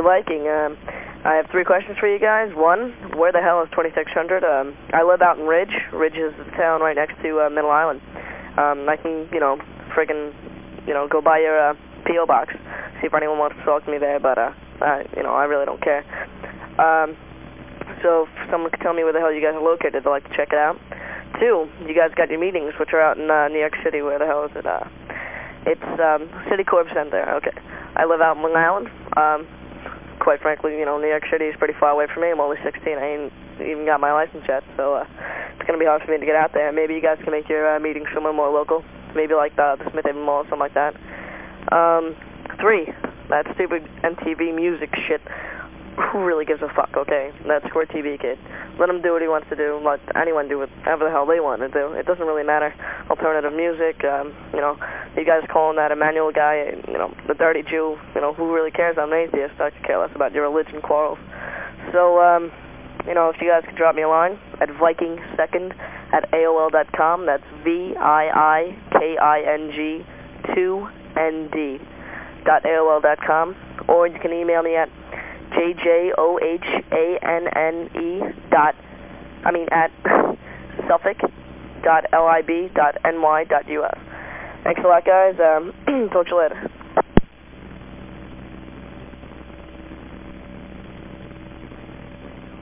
the Viking. Um, I have three questions for you guys. One, where the hell is 2600? Um, I live out in Ridge. Ridge is the town right next to uh, Middle Island. Um, I can, you know, friggin', you know, go by your uh, P.O. box, see if anyone wants to talk to me there, but, uh, I, you know, I really don't care. Um, so if someone could tell me where the hell you guys are located, I'd like to check it out. Two, you guys got your meetings, which are out in uh, New York City. Where the hell is it? Uh, it's um, Citicorp Center. Okay. I live out in Long Island. Um, quite frankly, you know, New York City is pretty far away from me. I'm only 16. I ain't even got my license yet, so uh, it's going to be hard for me to get out there. Maybe you guys can make your uh, meeting somewhere more local, maybe like the, the Smith Haven Mall or something like that. Um, three, that stupid MTV music shit. Who really gives a fuck, okay? That Squirt TV kid. Let him do what he wants to do. Let anyone do whatever the hell they want to do. It doesn't really matter. Alternative music, um, you know, you guys calling that Emmanuel guy, you know, the dirty Jew, you know, who really cares? I'm an atheist. I could care less about your religion quarrels. So, um, you know, if you guys could drop me a line at vikingsecond at AOL.com. That's V-I-I-K-I-N-G 2-N-D dot AOL.com. Or you can email me at J-J-O-H-A-N-N-E dot, I mean at Suffolk dot L-I-B dot N-Y dot U-S. Thanks a lot, guys. Um, talk to you later.